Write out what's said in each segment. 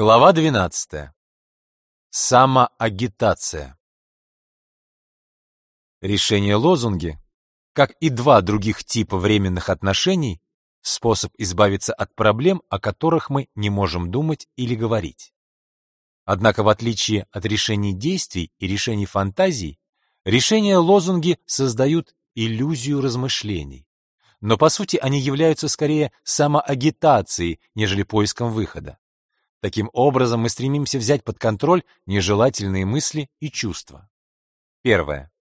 Глава 12. Самоагитация. Решение-лозунги, как и два других типа временных отношений, способ избавиться от проблем, о которых мы не можем думать или говорить. Однако, в отличие от решений действий и решений фантазий, решения-лозунги создают иллюзию размышлений. Но по сути они являются скорее самоагитацией, нежели поиском выхода. Таким образом, мы стремимся взять под контроль нежелательные мысли и чувства. Первое.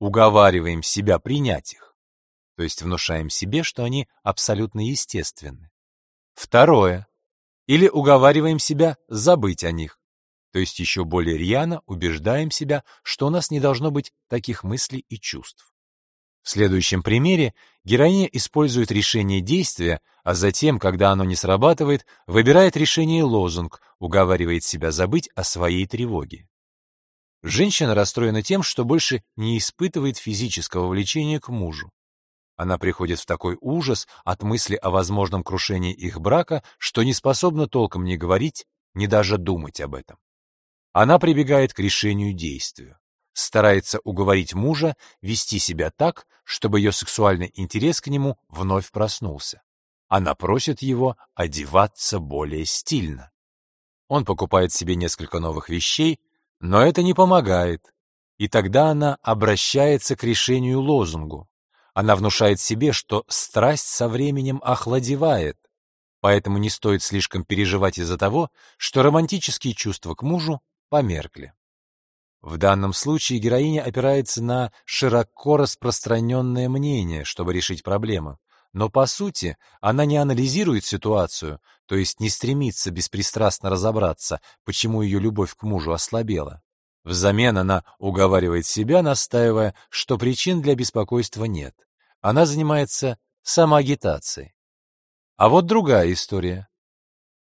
Уговариваем себя принять их, то есть внушаем себе, что они абсолютно естественны. Второе. Или уговариваем себя забыть о них, то есть еще более рьяно убеждаем себя, что у нас не должно быть таких мыслей и чувств. В следующем примере героиня использует решение действия, а затем, когда оно не срабатывает, выбирает решение лозунг, уговаривает себя забыть о своей тревоге. Женщина расстроена тем, что больше не испытывает физического влечения к мужу. Она приходит в такой ужас от мысли о возможном крушении их брака, что не способна толком ни говорить, ни даже думать об этом. Она прибегает к решению действия старается уговорить мужа вести себя так, чтобы ее сексуальный интерес к нему вновь проснулся. Она просит его одеваться более стильно. Он покупает себе несколько новых вещей, но это не помогает. И тогда она обращается к решению лозунгу. Она внушает себе, что страсть со временем охладевает, поэтому не стоит слишком переживать из-за того, что романтические чувства к мужу померкли. В данном случае героиня опирается на широко распространенное мнение, чтобы решить проблему. Но по сути она не анализирует ситуацию, то есть не стремится беспристрастно разобраться, почему ее любовь к мужу ослабела. Взамен она уговаривает себя, настаивая, что причин для беспокойства нет. Она занимается самоагитацией. А вот другая история.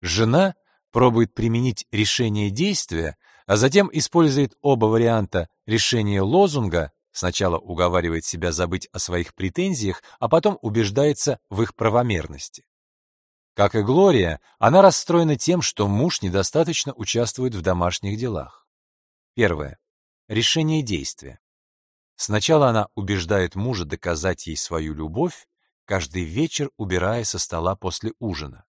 Жена пробует применить решение действия, а затем использует оба варианта решения лозунга, сначала уговаривает себя забыть о своих претензиях, а потом убеждается в их правомерности. Как и Глория, она расстроена тем, что муж недостаточно участвует в домашних делах. Первое. Решение действия. Сначала она убеждает мужа доказать ей свою любовь, каждый вечер убирая со стола после ужина.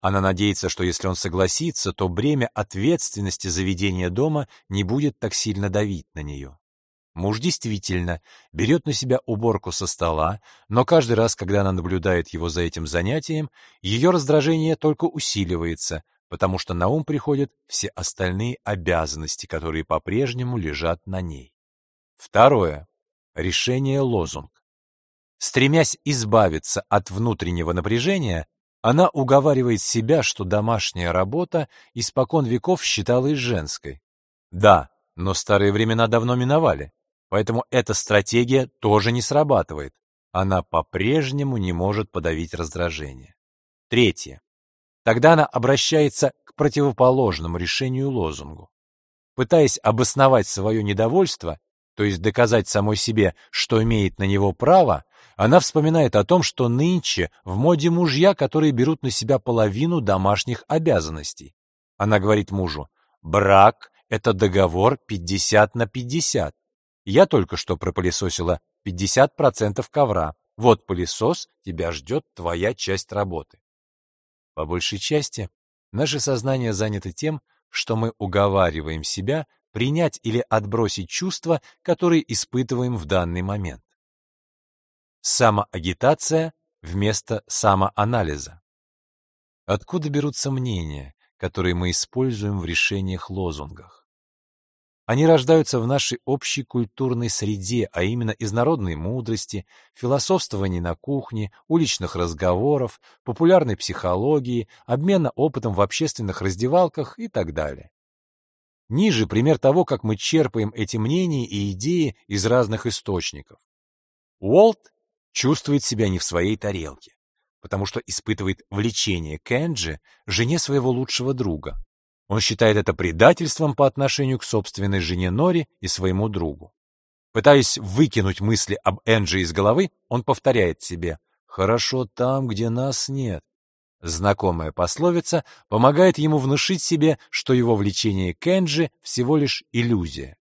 Она надеется, что если он согласится, то бремя ответственности за ведение дома не будет так сильно давить на нее. Муж действительно берет на себя уборку со стола, но каждый раз, когда она наблюдает его за этим занятием, ее раздражение только усиливается, потому что на ум приходят все остальные обязанности, которые по-прежнему лежат на ней. Второе. Решение лозунг. Стремясь избавиться от внутреннего напряжения, она уговаривает себя, что домашняя работа испокон веков считалась женской. Да, но старые времена давно миновали, поэтому эта стратегия тоже не срабатывает. Она по-прежнему не может подавить раздражение. Третье. Тогда она обращается к противоположному решению лозунгу. Пытаясь обосновать свое недовольство, то есть доказать самой себе, что имеет на него право, она вспоминает о том, что нынче в моде мужья, которые берут на себя половину домашних обязанностей. Она говорит мужу, брак — это договор 50 на 50. Я только что пропылесосила 50% ковра. Вот пылесос, тебя ждет твоя часть работы. По большей части наше сознание занято тем, что мы уговариваем себя принять или отбросить чувства, которые испытываем в данный момент. Самоагитация вместо самоанализа. Откуда берутся мнения, которые мы используем в решениях-лозунгах? Они рождаются в нашей общей культурной среде, а именно из народной мудрости, философствований на кухне, уличных разговоров, популярной психологии, обмена опытом в общественных раздевалках и так далее. Ниже пример того, как мы черпаем эти мнения и идеи из разных источников. Уолт чувствует себя не в своей тарелке, потому что испытывает влечение к Энджи, жене своего лучшего друга. Он считает это предательством по отношению к собственной жене Нори и своему другу. Пытаясь выкинуть мысли об Энджи из головы, он повторяет себе «Хорошо там, где нас нет». Знакомая пословица помогает ему внушить себе, что его влечение к Энджи всего лишь иллюзия.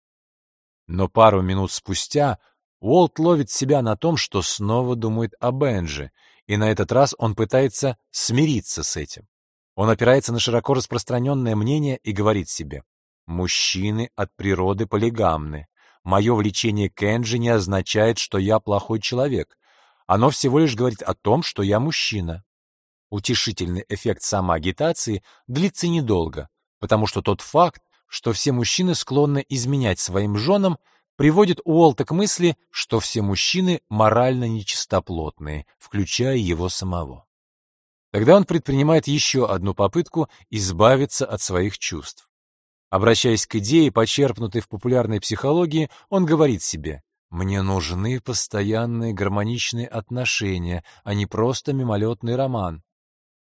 Но пару минут спустя Уолт ловит себя на том, что снова думает о Энджи, и на этот раз он пытается смириться с этим. Он опирается на широко распространенное мнение и говорит себе, «Мужчины от природы полигамны. Мое влечение к Энджи не означает, что я плохой человек. Оно всего лишь говорит о том, что я мужчина». Утешительный эффект самоагитации длится недолго, потому что тот факт, что все мужчины склонны изменять своим женам, приводит Уолта к мысли, что все мужчины морально нечистоплотные, включая его самого. Тогда он предпринимает еще одну попытку избавиться от своих чувств. Обращаясь к идее, почерпнутой в популярной психологии, он говорит себе «Мне нужны постоянные гармоничные отношения, а не просто мимолетный роман».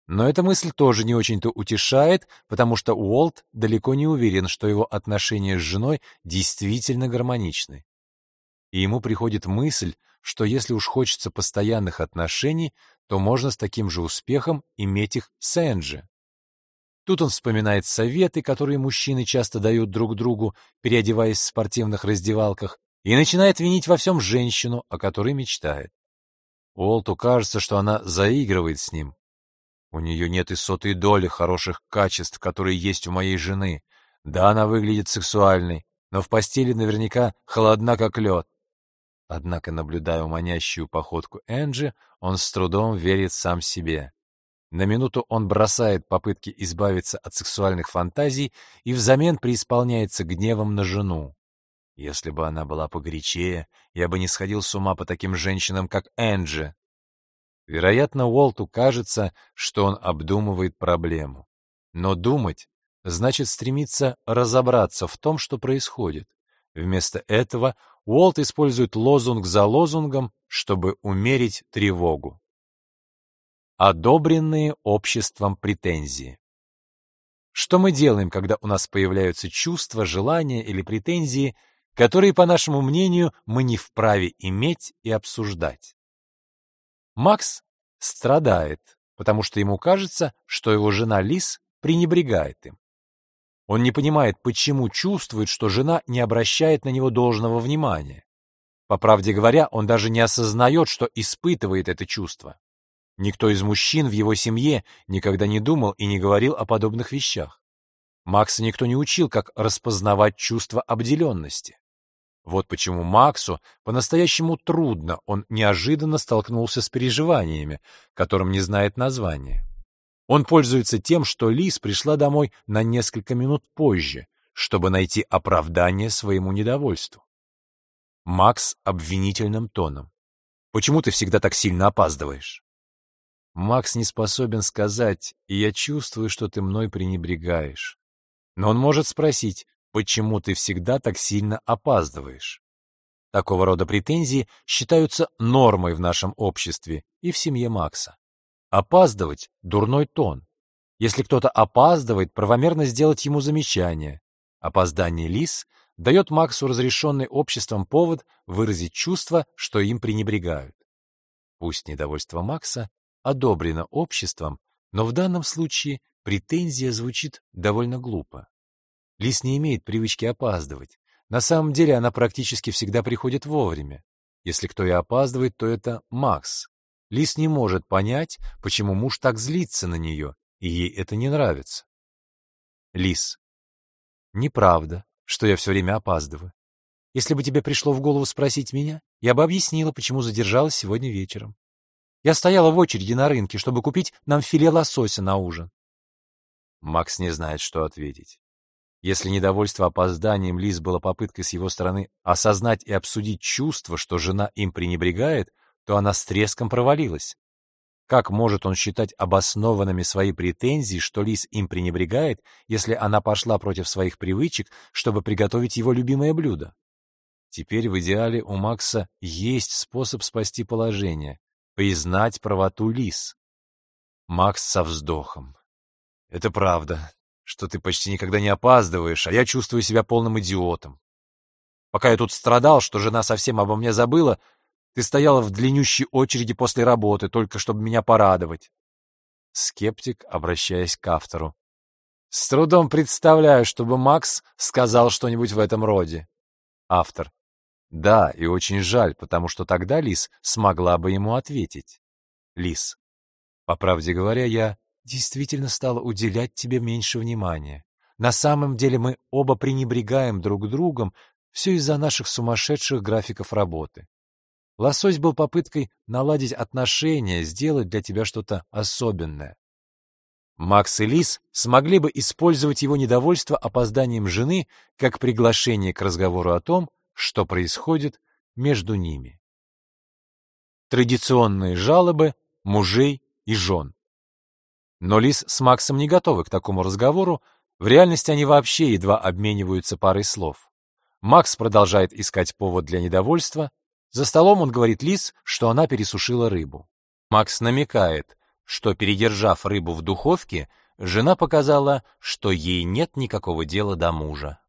Но эта мысль тоже не очень-то утешает, потому что Уолт далеко не уверен, что его отношения с женой действительно гармоничны. И ему приходит мысль, что если уж хочется постоянных отношений, то можно с таким же успехом иметь их с Энджи. Тут он вспоминает советы, которые мужчины часто дают друг другу, переодеваясь в спортивных раздевалках, и начинает винить во всем женщину, о которой мечтает. Уолту кажется, что она заигрывает с ним, у нее нет и сотой доли хороших качеств, которые есть у моей жены. Да, она выглядит сексуальной, но в постели наверняка холодна, как лед. Однако, наблюдая манящую походку Энджи, он с трудом верит сам себе. На минуту он бросает попытки избавиться от сексуальных фантазий и взамен преисполняется гневом на жену. Если бы она была погорячее, я бы не сходил с ума по таким женщинам, как Энджи. Вероятно, Уолту кажется, что он обдумывает проблему. Но думать значит стремиться разобраться в том, что происходит. Вместо этого Уолт использует лозунг за лозунгом, чтобы умерить тревогу. Одобренные обществом претензии. Что мы делаем, когда у нас появляются чувства, желания или претензии, которые, по нашему мнению, мы не вправе иметь и обсуждать? Макс страдает, потому что ему кажется, что его жена Лис пренебрегает им. Он не понимает, почему чувствует, что жена не обращает на него должного внимания. По правде говоря, он даже не осознает, что испытывает это чувство. Никто из мужчин в его семье никогда не думал и не говорил о подобных вещах. Макса никто не учил, как распознавать чувство обделенности. Вот почему Максу по-настоящему трудно, он неожиданно столкнулся с переживаниями, которым не знает названия. Он пользуется тем, что Лис пришла домой на несколько минут позже, чтобы найти оправдание своему недовольству. Макс обвинительным тоном. «Почему ты всегда так сильно опаздываешь?» Макс не способен сказать, и я чувствую, что ты мной пренебрегаешь. Но он может спросить, почему ты всегда так сильно опаздываешь. Такого рода претензии считаются нормой в нашем обществе и в семье Макса. Опаздывать – дурной тон. Если кто-то опаздывает, правомерно сделать ему замечание. Опоздание Лис дает Максу разрешенный обществом повод выразить чувство, что им пренебрегают. Пусть недовольство Макса одобрено обществом, но в данном случае претензия звучит довольно глупо. Лис не имеет привычки опаздывать. На самом деле она практически всегда приходит вовремя. Если кто и опаздывает, то это Макс. Лис не может понять, почему муж так злится на нее, и ей это не нравится. Лис. Неправда, что я все время опаздываю. Если бы тебе пришло в голову спросить меня, я бы объяснила, почему задержалась сегодня вечером. Я стояла в очереди на рынке, чтобы купить нам филе лосося на ужин. Макс не знает, что ответить. Если недовольство опозданием Лиз было попыткой с его стороны осознать и обсудить чувство, что жена им пренебрегает, то она с треском провалилась. Как может он считать обоснованными свои претензии, что Лиз им пренебрегает, если она пошла против своих привычек, чтобы приготовить его любимое блюдо? Теперь в идеале у Макса есть способ спасти положение — признать правоту Лиз. Макс со вздохом. Это правда что ты почти никогда не опаздываешь, а я чувствую себя полным идиотом. Пока я тут страдал, что жена совсем обо мне забыла, ты стояла в длиннющей очереди после работы, только чтобы меня порадовать. Скептик, обращаясь к автору. С трудом представляю, чтобы Макс сказал что-нибудь в этом роде. Автор. Да, и очень жаль, потому что тогда Лис смогла бы ему ответить. Лис. По правде говоря, я действительно стала уделять тебе меньше внимания. На самом деле мы оба пренебрегаем друг другом, все из-за наших сумасшедших графиков работы. Лосось был попыткой наладить отношения, сделать для тебя что-то особенное. Макс и Лис смогли бы использовать его недовольство опозданием жены как приглашение к разговору о том, что происходит между ними. Традиционные жалобы мужей и жен. Но Лис с Максом не готовы к такому разговору, в реальности они вообще едва обмениваются парой слов. Макс продолжает искать повод для недовольства, за столом он говорит Лис, что она пересушила рыбу. Макс намекает, что, передержав рыбу в духовке, жена показала, что ей нет никакого дела до мужа.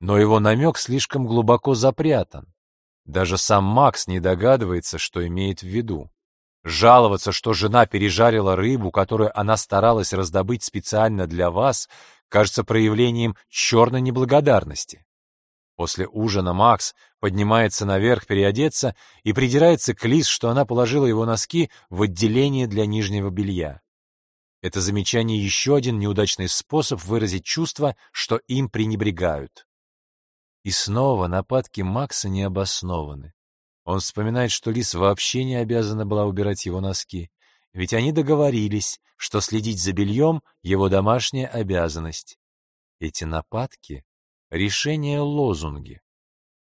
Но его намек слишком глубоко запрятан. Даже сам Макс не догадывается, что имеет в виду. Жаловаться, что жена пережарила рыбу, которую она старалась раздобыть специально для вас, кажется проявлением черной неблагодарности. После ужина Макс поднимается наверх переодеться и придирается к Лиз, что она положила его носки в отделение для нижнего белья. Это замечание еще один неудачный способ выразить чувство, что им пренебрегают. И снова нападки Макса не обоснованы. Он вспоминает, что Лиз вообще не обязана была убирать его носки, ведь они договорились, что следить за бельем — его домашняя обязанность. Эти нападки Решение лозунги.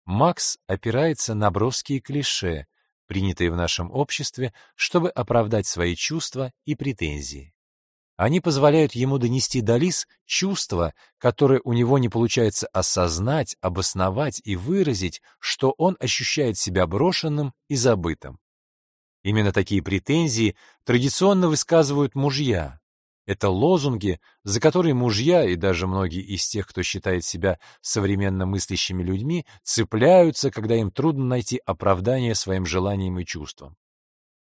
Макс опирается на броские клише, принятые в нашем обществе, чтобы оправдать свои чувства и претензии. Они позволяют ему донести до Лис чувства, которые у него не получается осознать, обосновать и выразить, что он ощущает себя брошенным и забытым. Именно такие претензии традиционно высказывают мужья, это лозунги, за которые мужья и даже многие из тех, кто считает себя современно мыслящими людьми, цепляются, когда им трудно найти оправдание своим желаниям и чувствам.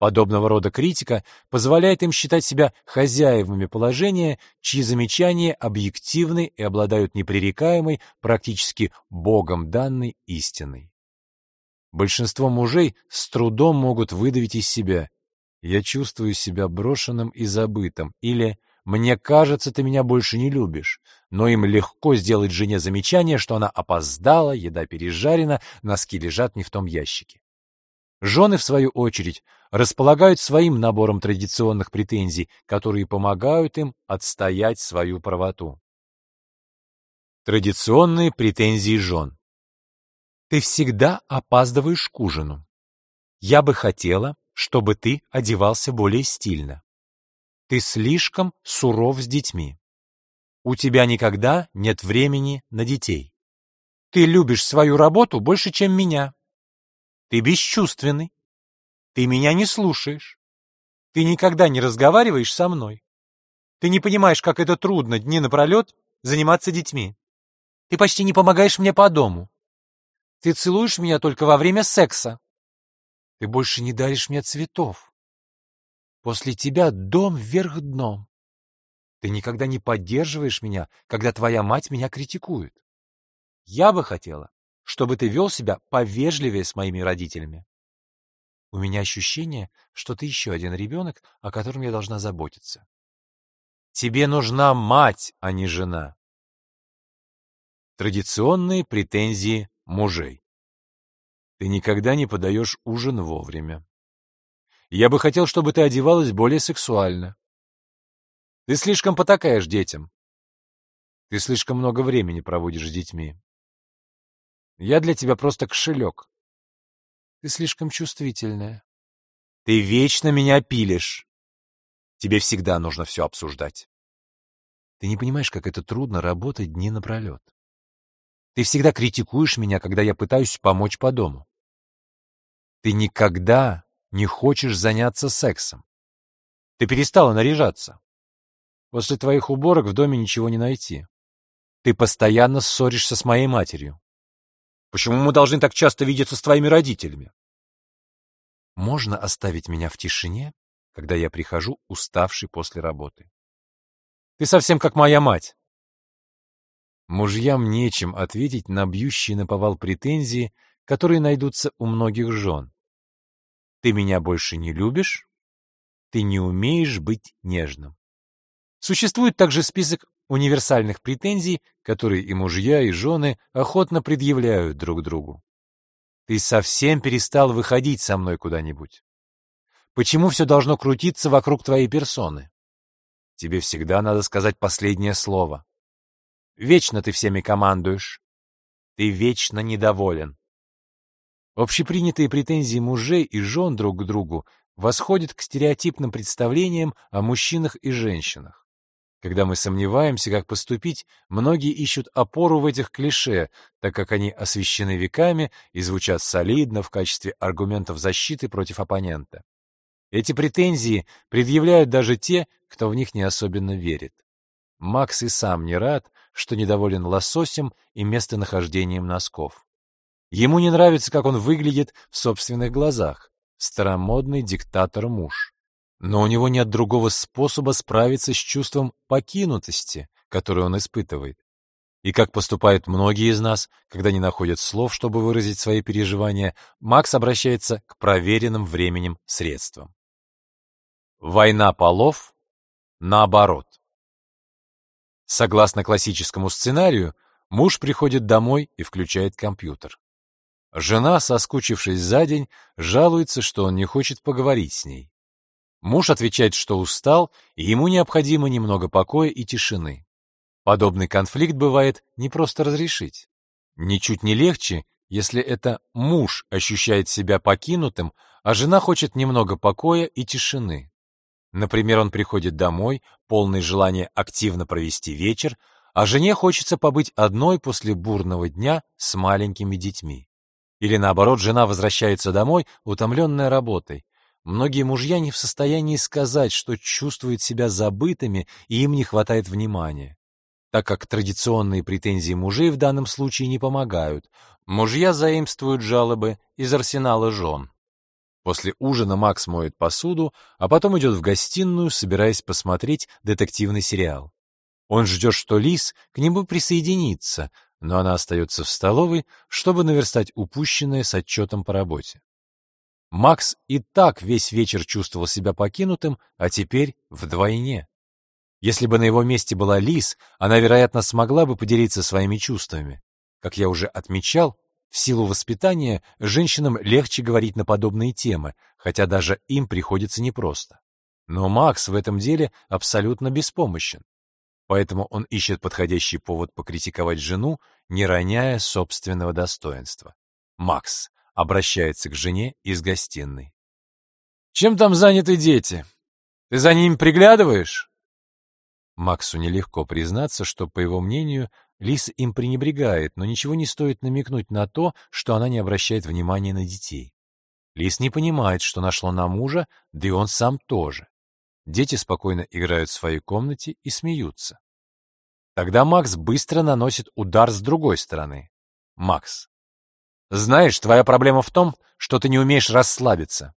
Подобного рода критика позволяет им считать себя хозяевами положения, чьи замечания объективны и обладают непререкаемой, практически Богом данной истиной. Большинство мужей с трудом могут выдавить из себя «я чувствую себя брошенным и забытым» или «Мне кажется, ты меня больше не любишь», но им легко сделать жене замечание, что она опоздала, еда пережарена, носки лежат не в том ящике. Жены, в свою очередь, располагают своим набором традиционных претензий, которые помогают им отстоять свою правоту. Традиционные претензии жен. Ты всегда опаздываешь к ужину. Я бы хотела, чтобы ты одевался более стильно. Ты слишком суров с детьми. У тебя никогда нет времени на детей. Ты любишь свою работу больше, чем меня. Ты бесчувственный. Ты меня не слушаешь. Ты никогда не разговариваешь со мной. Ты не понимаешь, как это трудно дни напролет заниматься детьми. Ты почти не помогаешь мне по дому. Ты целуешь меня только во время секса. Ты больше не даришь мне цветов. После тебя дом вверх дном. Ты никогда не поддерживаешь меня, когда твоя мать меня критикует. Я бы хотела, чтобы ты вел себя повежливее с моими родителями. У меня ощущение, что ты еще один ребенок, о котором я должна заботиться. Тебе нужна мать, а не жена. Традиционные претензии мужей. Ты никогда не подаешь ужин вовремя. Я бы хотел, чтобы ты одевалась более сексуально. Ты слишком потакаешь детям. Ты слишком много времени проводишь с детьми. Я для тебя просто кошелек. Ты слишком чувствительная. Ты вечно меня пилишь. Тебе всегда нужно все обсуждать. Ты не понимаешь, как это трудно работать дни напролет. Ты всегда критикуешь меня, когда я пытаюсь помочь по дому. Ты никогда не хочешь заняться сексом. Ты перестала наряжаться. После твоих уборок в доме ничего не найти. Ты постоянно ссоришься с моей матерью. Почему мы должны так часто видеться с твоими родителями? Можно оставить меня в тишине когда я прихожу уставший после работы. Ты совсем как моя мать. Мужьям нечем ответить на бьющие наповал претензии, которые найдутся у многих жен. Ты меня больше не любишь? Ты не умеешь быть нежным. Существует также список универсальных претензий, которые и мужья, и жены охотно предъявляют друг другу. Ты совсем перестал выходить со мной куда-нибудь. Почему все должно крутиться вокруг твоей персоны? Тебе всегда надо сказать последнее слово. Вечно ты всеми командуешь. Ты вечно недоволен. Общепринятые претензии мужей и жен друг к другу восходят к стереотипным представлениям о мужчинах и женщинах. Когда мы сомневаемся, как поступить, многие ищут опору в этих клише, так как они освещены веками и звучат солидно в качестве аргументов защиты против оппонента. Эти претензии предъявляют даже те, кто в них не особенно верит. Макс и сам не рад, что недоволен лососем и местонахождением носков. Ему не нравится, как он выглядит в собственных глазах. Старомодный диктатор-муж. Но у него нет другого способа справиться с чувством покинутости, которое он испытывает. И как поступают многие из нас, когда не находят слов, чтобы выразить свои переживания, Макс обращается к проверенным временем средствам. Война полов наоборот. Согласно классическому сценарию, муж приходит домой и включает компьютер. Жена, соскучившись за день, жалуется, что он не хочет поговорить с ней. Муж отвечает, что устал, и ему необходимо немного покоя и тишины. Подобный конфликт бывает не просто разрешить. Ничуть не легче, если это муж ощущает себя покинутым, а жена хочет немного покоя и тишины. Например, он приходит домой, полный желания активно провести вечер, а жене хочется побыть одной после бурного дня с маленькими детьми. Или наоборот, жена возвращается домой, утомленная работой. Многие мужья не в состоянии сказать, что чувствуют себя забытыми и им не хватает внимания. Так как традиционные претензии мужей в данном случае не помогают, мужья заимствуют жалобы из арсенала жен. После ужина Макс моет посуду, а потом идет в гостиную, собираясь посмотреть детективный сериал. Он ждет, что Лис к нему присоединится, но она остается в столовой, чтобы наверстать упущенное с отчетом по работе. Макс и так весь вечер чувствовал себя покинутым, а теперь вдвойне. Если бы на его месте была Лис, она, вероятно, смогла бы поделиться своими чувствами. Как я уже отмечал, в силу воспитания женщинам легче говорить на подобные темы, хотя даже им приходится непросто. Но Макс в этом деле абсолютно беспомощен. Поэтому он ищет подходящий повод покритиковать жену, не роняя собственного достоинства. Макс обращается к жене из гостиной. «Чем там заняты дети? Ты за ними приглядываешь?» Максу нелегко признаться, что, по его мнению, Лиса им пренебрегает, но ничего не стоит намекнуть на то, что она не обращает внимания на детей. Лис не понимает, что нашло на мужа, да и он сам тоже. Дети спокойно играют в своей комнате и смеются. Тогда Макс быстро наносит удар с другой стороны. Макс. Знаешь, твоя проблема в том, что ты не умеешь расслабиться.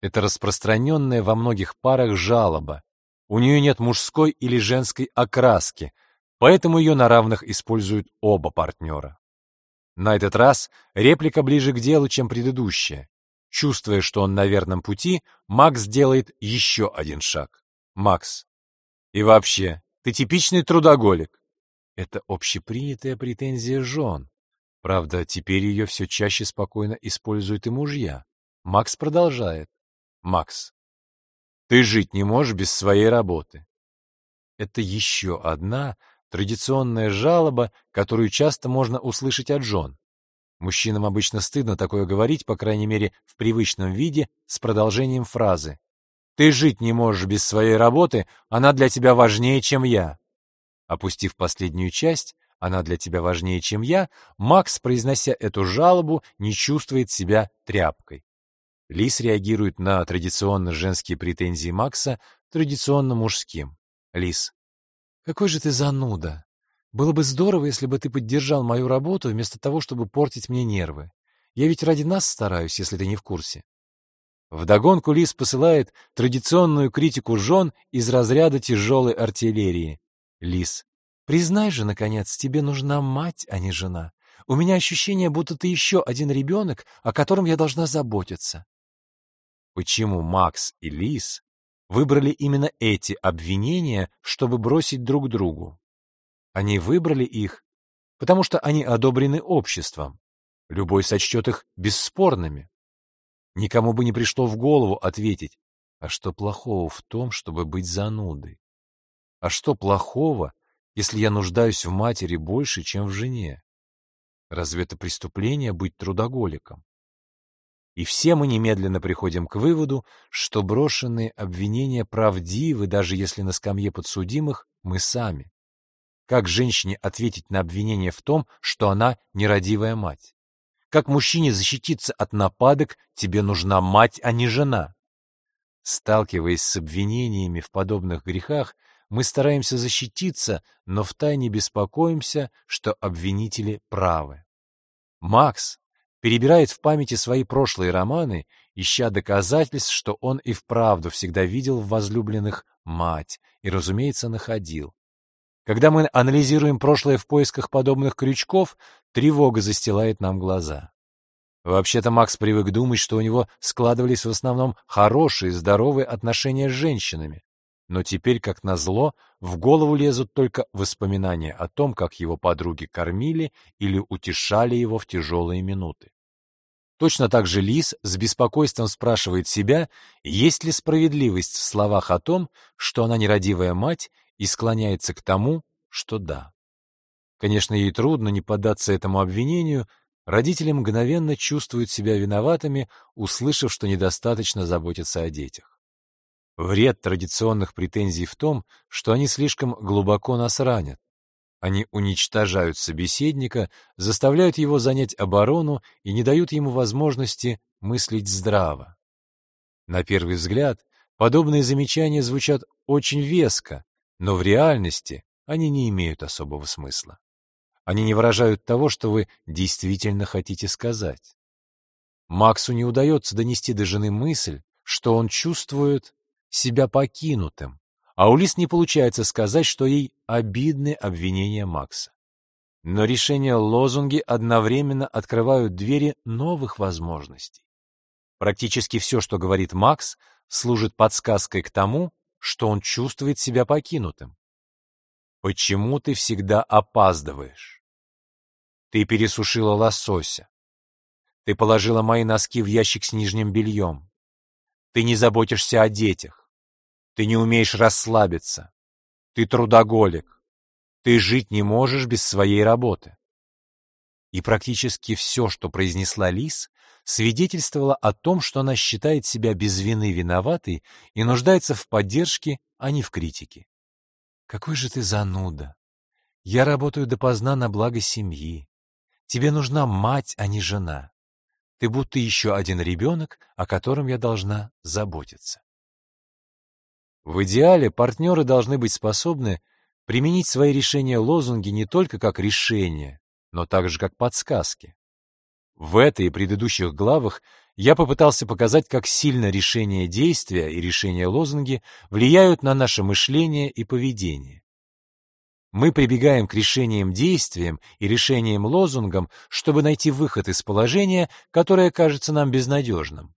Это распространенная во многих парах жалоба. У нее нет мужской или женской окраски, поэтому ее на равных используют оба партнера. На этот раз реплика ближе к делу, чем предыдущая. Чувствуя, что он на верном пути, Макс делает еще один шаг. Макс. И вообще, ты типичный трудоголик. Это общепринятая претензия жен. Правда, теперь ее все чаще спокойно используют и мужья. Макс продолжает. Макс. Ты жить не можешь без своей работы. Это еще одна Традиционная жалоба, которую часто можно услышать от жен. Мужчинам обычно стыдно такое говорить, по крайней мере, в привычном виде, с продолжением фразы. «Ты жить не можешь без своей работы, она для тебя важнее, чем я». Опустив последнюю часть, она для тебя важнее, чем я, Макс, произнося эту жалобу, не чувствует себя тряпкой. Лис реагирует на традиционно женские претензии Макса традиционно мужским. Лис. Какой же ты зануда. Было бы здорово, если бы ты поддержал мою работу вместо того, чтобы портить мне нервы. Я ведь ради нас стараюсь, если ты не в курсе. Вдогонку Лис посылает традиционную критику жен из разряда тяжелой артиллерии. Лис. Признай же, наконец, тебе нужна мать, а не жена. У меня ощущение, будто ты еще один ребенок, о котором я должна заботиться. Почему Макс и Лис выбрали именно эти обвинения, чтобы бросить друг другу? Они выбрали их, потому что они одобрены обществом. Любой сочтет их бесспорными. Никому бы не пришло в голову ответить, а что плохого в том, чтобы быть занудой? А что плохого, если я нуждаюсь в матери больше, чем в жене? Разве это преступление быть трудоголиком? И все мы немедленно приходим к выводу, что брошенные обвинения правдивы, даже если на скамье подсудимых мы сами. Как женщине ответить на обвинение в том, что она нерадивая мать? Как мужчине защититься от нападок, тебе нужна мать, а не жена. Сталкиваясь с обвинениями в подобных грехах, мы стараемся защититься, но втайне беспокоимся, что обвинители правы. Макс перебирает в памяти свои прошлые романы, ища доказательств, что он и вправду всегда видел в возлюбленных мать, и, разумеется, находил. Когда мы анализируем прошлое в поисках подобных крючков, тревога застилает нам глаза. Вообще-то Макс привык думать, что у него складывались в основном хорошие, здоровые отношения с женщинами. Но теперь, как назло, в голову лезут только воспоминания о том, как его подруги кормили или утешали его в тяжелые минуты. Точно так же Лис с беспокойством спрашивает себя, есть ли справедливость в словах о том, что она нерадивая мать и склоняется к тому, что да. Конечно, ей трудно не поддаться этому обвинению, родители мгновенно чувствуют себя виноватыми, услышав, что недостаточно заботятся о детях. Вред традиционных претензий в том, что они слишком глубоко нас ранят. Они уничтожают собеседника, заставляют его занять оборону и не дают ему возможности мыслить здраво. На первый взгляд, подобные замечания звучат очень веско, но в реальности они не имеют особого смысла. Они не выражают того, что вы действительно хотите сказать. Максу не удается донести до жены мысль, что он чувствует себя покинутым, а у Лис не получается сказать, что ей обидны обвинения Макса. Но решения лозунги одновременно открывают двери новых возможностей. Практически все, что говорит Макс, служит подсказкой к тому, что он чувствует себя покинутым. Почему ты всегда опаздываешь? Ты пересушила лосося. Ты положила мои носки в ящик с нижним бельем. Ты не заботишься о детях. Ты не умеешь расслабиться. Ты трудоголик. Ты жить не можешь без своей работы. И практически все, что произнесла Лис, свидетельствовало о том, что она считает себя без вины виноватой и нуждается в поддержке, а не в критике. «Какой же ты зануда! Я работаю допоздна на благо семьи. Тебе нужна мать, а не жена. Ты будто еще один ребенок, о котором я должна заботиться». В идеале партнеры должны быть способны применить свои решения-лозунги не только как решения, но также как подсказки. В этой и предыдущих главах я попытался показать, как сильно решение действия и решение лозунги влияют на наше мышление и поведение. Мы прибегаем к решениям-действиям и решениям-лозунгам, чтобы найти выход из положения, которое кажется нам безнадежным.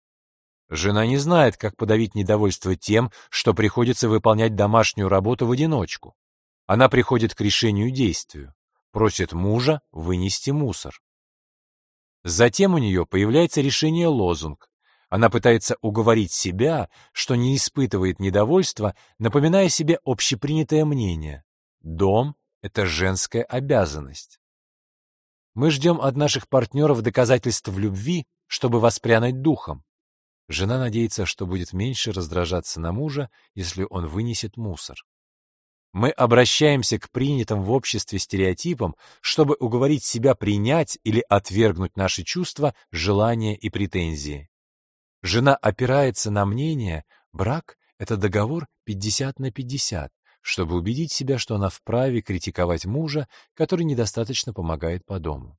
Жена не знает, как подавить недовольство тем, что приходится выполнять домашнюю работу в одиночку. Она приходит к решению-действию, просит мужа вынести мусор. Затем у нее появляется решение-лозунг. Она пытается уговорить себя, что не испытывает недовольства, напоминая себе общепринятое мнение. Дом — это женская обязанность. Мы ждем от наших партнеров доказательств любви, чтобы воспрянуть духом. Жена надеется, что будет меньше раздражаться на мужа, если он вынесет мусор. Мы обращаемся к принятым в обществе стереотипам, чтобы уговорить себя принять или отвергнуть наши чувства, желания и претензии. Жена опирается на мнение, брак — это договор 50 на 50, чтобы убедить себя, что она вправе критиковать мужа, который недостаточно помогает по дому.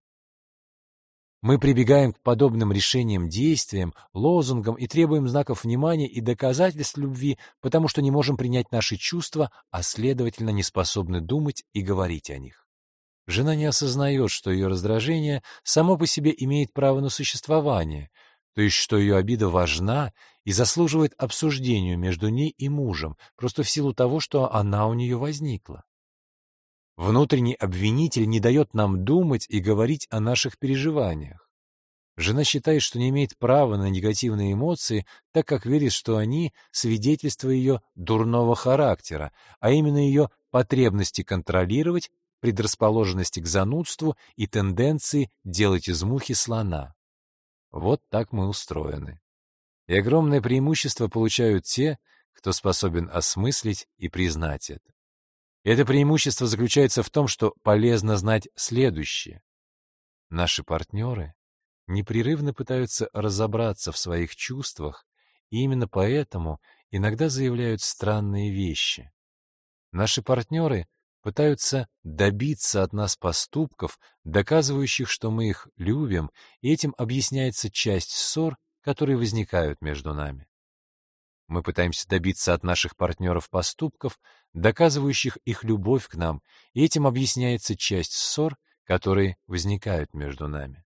Мы прибегаем к подобным решениям, действиям, лозунгам и требуем знаков внимания и доказательств любви, потому что не можем принять наши чувства, а следовательно не способны думать и говорить о них. Жена не осознает, что ее раздражение само по себе имеет право на существование, то есть что ее обида важна и заслуживает обсуждению между ней и мужем, просто в силу того, что она у нее возникла. Внутренний обвинитель не дает нам думать и говорить о наших переживаниях. Жена считает, что не имеет права на негативные эмоции, так как верит, что они — свидетельство ее дурного характера, а именно ее потребности контролировать, предрасположенности к занудству и тенденции делать из мухи слона. Вот так мы устроены. И огромное преимущество получают те, кто способен осмыслить и признать это. Это преимущество заключается в том, что полезно знать следующее. Наши партнеры непрерывно пытаются разобраться в своих чувствах, и именно поэтому иногда заявляют странные вещи. Наши партнеры пытаются добиться от нас поступков, доказывающих, что мы их любим, и этим объясняется часть ссор, которые возникают между нами. Мы пытаемся добиться от наших партнеров поступков, доказывающих их любовь к нам, и этим объясняется часть ссор, которые возникают между нами.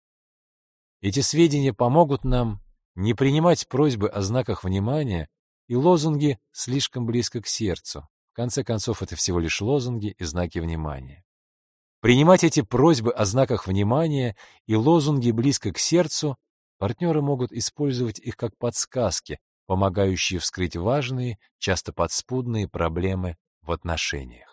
Эти сведения помогут нам не принимать просьбы о знаках внимания и лозунги слишком близко к сердцу. В конце концов, это всего лишь лозунги и знаки внимания. Принимать эти просьбы о знаках внимания и лозунги близко к сердцу партнеры могут использовать их как подсказки, помогающие вскрыть важные, часто подспудные проблемы в отношениях.